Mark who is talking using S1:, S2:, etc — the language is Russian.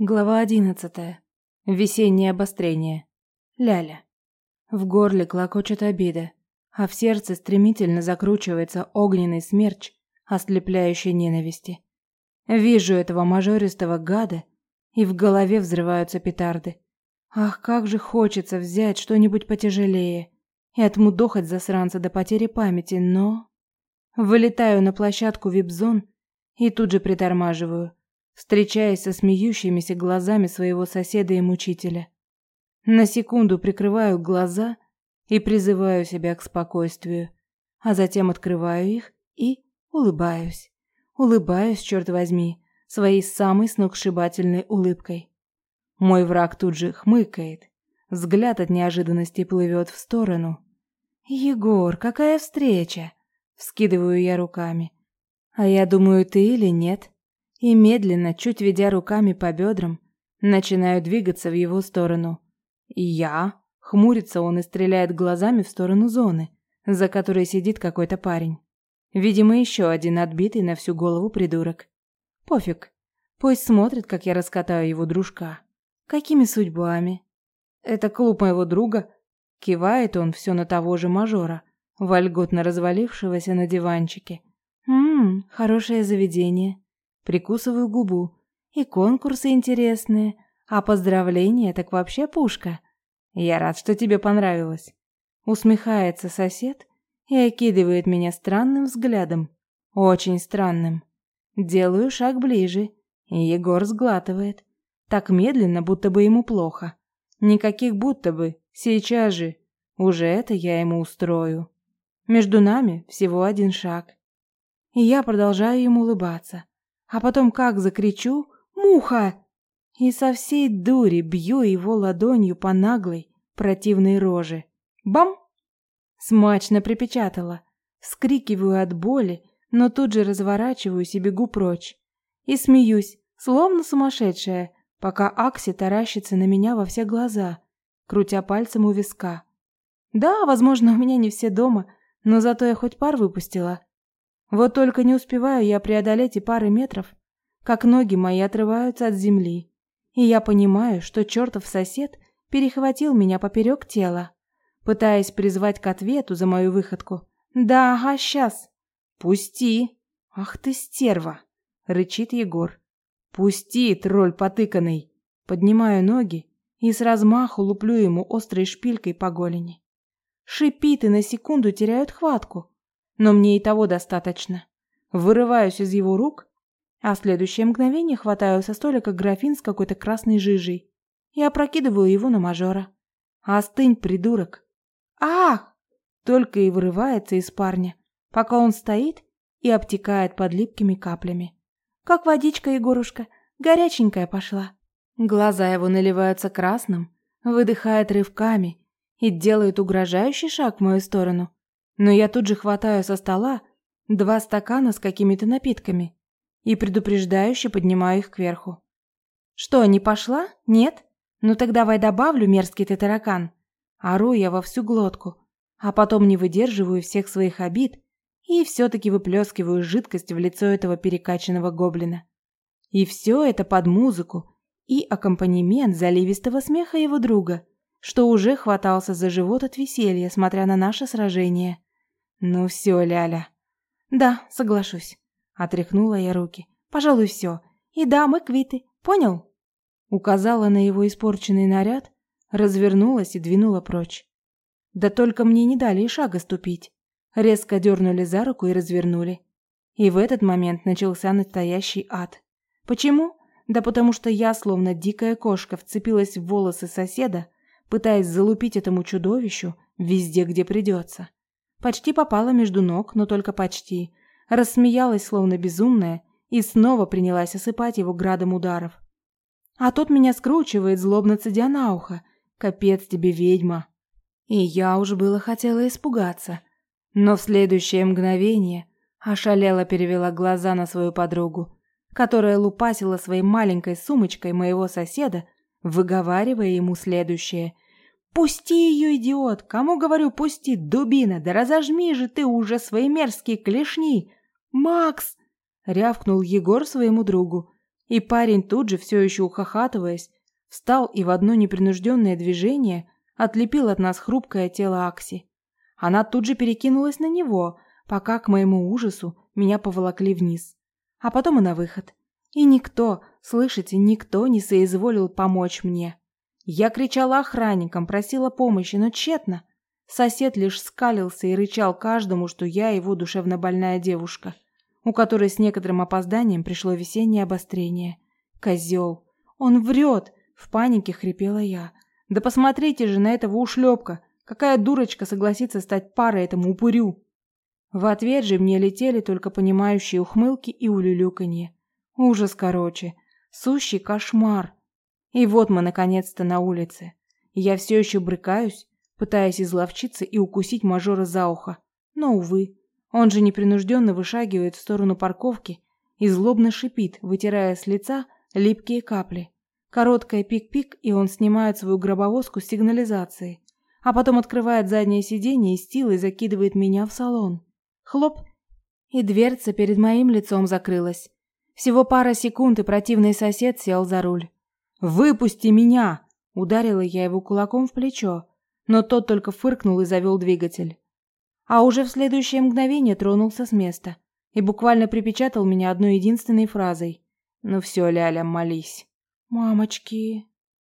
S1: Глава одиннадцатая. Весеннее обострение. Ляля. В горле клокочет обида, а в сердце стремительно закручивается огненный смерч ослепляющей ненависти. Вижу этого мажористого гада, и в голове взрываются петарды. Ах, как же хочется взять что-нибудь потяжелее и отмудохать засранца до потери памяти, но... Вылетаю на площадку вип-зон и тут же притормаживаю – встречаясь со смеющимися глазами своего соседа и мучителя. На секунду прикрываю глаза и призываю себя к спокойствию, а затем открываю их и улыбаюсь. Улыбаюсь, черт возьми, своей самой сногсшибательной улыбкой. Мой враг тут же хмыкает, взгляд от неожиданности плывет в сторону. «Егор, какая встреча!» — вскидываю я руками. «А я думаю, ты или нет?» И медленно, чуть ведя руками по бедрам, начинаю двигаться в его сторону. «Я?» — хмурится он и стреляет глазами в сторону зоны, за которой сидит какой-то парень. Видимо, еще один отбитый на всю голову придурок. Пофиг. Пусть смотрит, как я раскатаю его дружка. Какими судьбами? Это клуб моего друга. Кивает он все на того же мажора, вольготно развалившегося на диванчике. Ммм, хорошее заведение. Прикусываю губу. И конкурсы интересные, а поздравления так вообще пушка. Я рад, что тебе понравилось. Усмехается сосед и окидывает меня странным взглядом. Очень странным. Делаю шаг ближе, и Егор сглатывает. Так медленно, будто бы ему плохо. Никаких будто бы, сейчас же. Уже это я ему устрою. Между нами всего один шаг. И я продолжаю ему улыбаться а потом как закричу «Муха!» и со всей дури бью его ладонью по наглой, противной роже. Бам! Смачно припечатала. Вскрикиваю от боли, но тут же разворачиваюсь и бегу прочь. И смеюсь, словно сумасшедшая, пока Акси таращится на меня во все глаза, крутя пальцем у виска. Да, возможно, у меня не все дома, но зато я хоть пар выпустила. Вот только не успеваю я преодолеть и пары метров, как ноги мои отрываются от земли, и я понимаю, что чертов сосед перехватил меня поперек тела, пытаясь призвать к ответу за мою выходку. «Да, ага, сейчас!» «Пусти!» «Ах ты стерва!» — рычит Егор. «Пусти, тролль потыканный!» Поднимаю ноги и с размаху луплю ему острой шпилькой по голени. Шипит и на секунду теряют хватку, но мне и того достаточно. Вырываюсь из его рук, а в следующее мгновение хватаю со столика графин с какой-то красной жижей и опрокидываю его на мажора. «Остынь, придурок!» «Ах!» Только и вырывается из парня, пока он стоит и обтекает под липкими каплями. «Как водичка, Егорушка, горяченькая пошла!» Глаза его наливаются красным, выдыхает рывками и делает угрожающий шаг в мою сторону. Но я тут же хватаю со стола два стакана с какими-то напитками и предупреждающе поднимаю их кверху. «Что, не пошла? Нет? Ну так давай добавлю, мерзкий ты таракан!» Ору я во всю глотку, а потом не выдерживаю всех своих обид и все-таки выплескиваю жидкость в лицо этого перекачанного гоблина. И все это под музыку и аккомпанемент заливистого смеха его друга, что уже хватался за живот от веселья, смотря на наше сражение. Ну все, Ляля. Да, соглашусь. Отряхнула я руки. Пожалуй, все. И да, мы квиты. Понял? Указала на его испорченный наряд, развернулась и двинула прочь. Да только мне не дали и шага ступить. Резко дернули за руку и развернули. И в этот момент начался настоящий ад. Почему? Да потому что я, словно дикая кошка, вцепилась в волосы соседа, пытаясь залупить этому чудовищу везде, где придется. Почти попала между ног, но только почти. Рассмеялась, словно безумная, и снова принялась осыпать его градом ударов. А тот меня скручивает, злобно цедя на ухо. «Капец тебе, ведьма!» И я уж было хотела испугаться. Но в следующее мгновение ошалела перевела глаза на свою подругу, которая лупасила своей маленькой сумочкой моего соседа, выговаривая ему следующее – «Пусти ее, идиот! Кому говорю, пусти, дубина! Да разожми же ты уже свои мерзкие клешни!» «Макс!» — рявкнул Егор своему другу. И парень тут же, все еще ухахатываясь, встал и в одно непринужденное движение отлепил от нас хрупкое тело Акси. Она тут же перекинулась на него, пока, к моему ужасу, меня поволокли вниз. А потом и на выход. И никто, слышите, никто не соизволил помочь мне. Я кричала охранникам, просила помощи, но тщетно. Сосед лишь скалился и рычал каждому, что я его душевно больная девушка, у которой с некоторым опозданием пришло весеннее обострение. Козел. Он врет! В панике хрипела я. Да посмотрите же на этого ушлепка! Какая дурочка согласится стать парой этому упырю? В ответ же мне летели только понимающие ухмылки и улюлюканье. Ужас короче. Сущий кошмар. И вот мы наконец-то на улице. Я все еще брыкаюсь, пытаясь изловчиться и укусить мажора за ухо. Но, увы, он же непринужденно вышагивает в сторону парковки и злобно шипит, вытирая с лица липкие капли. Короткая пик-пик, и он снимает свою гробовозку с сигнализацией, а потом открывает заднее сиденье и с силой закидывает меня в салон. Хлоп, и дверца перед моим лицом закрылась. Всего пара секунд, и противный сосед сел за руль. «Выпусти меня!» – ударила я его кулаком в плечо, но тот только фыркнул и завел двигатель. А уже в следующее мгновение тронулся с места и буквально припечатал меня одной единственной фразой. «Ну все, Ляля, молись». «Мамочки!»